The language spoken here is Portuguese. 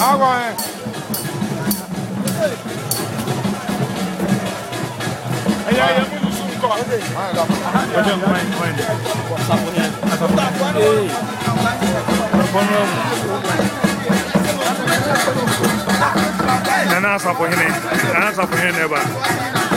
Água, é. Aí, aí, é muito Vai, vai, vai. mãe, mãe. Ei. Nana asafo hene, nana asafo hene ba.